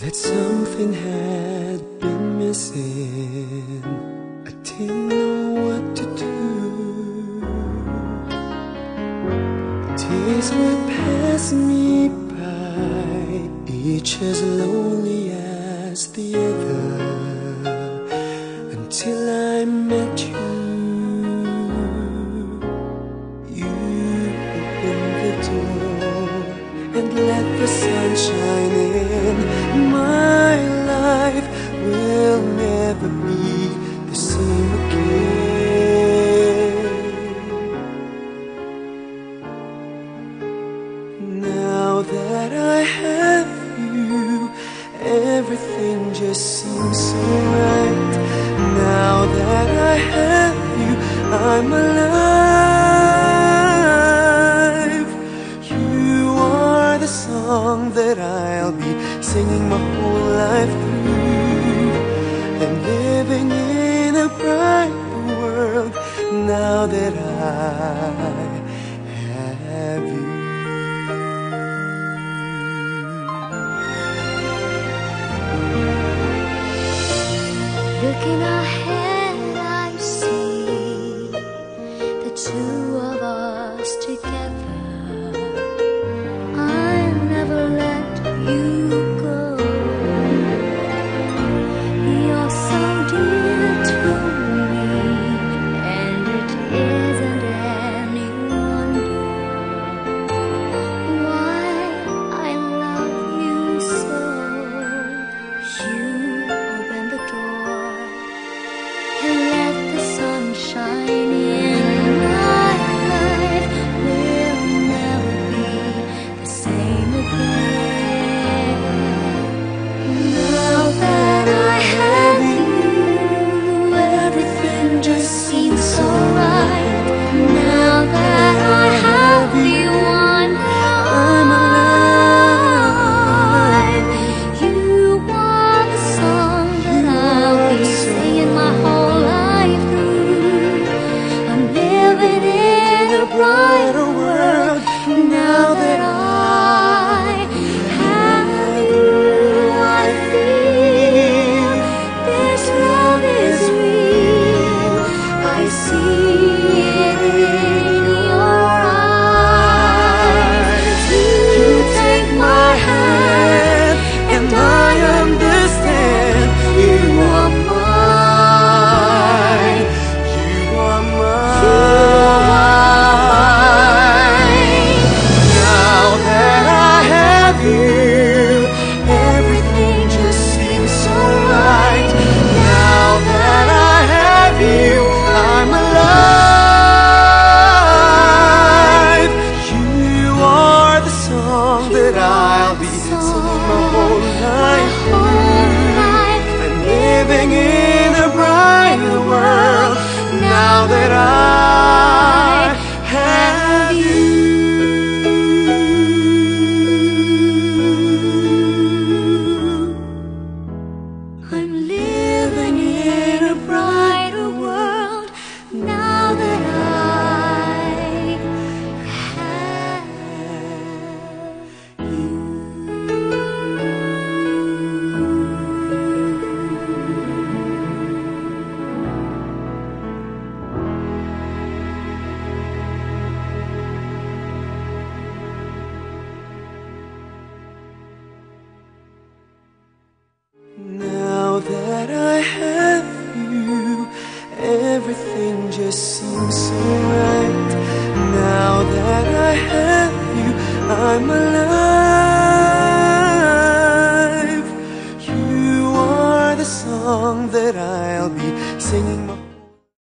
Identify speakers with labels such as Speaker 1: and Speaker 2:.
Speaker 1: that something had been missing. I didn't know what to do. Days would pass me by, each as lonely as the other, until I met you. You opened the door and let the sun shine in. Will never be the same again. Now that I have you, everything just seems so right. Now that I have you, I'm alive. You are the song that I'll be singing my whole life through. Living in a bright world now that I have you.
Speaker 2: Looking ahead, I see the two song that I'll be singing my whole life
Speaker 1: everything just seems so right. Now that I have you, I'm alive.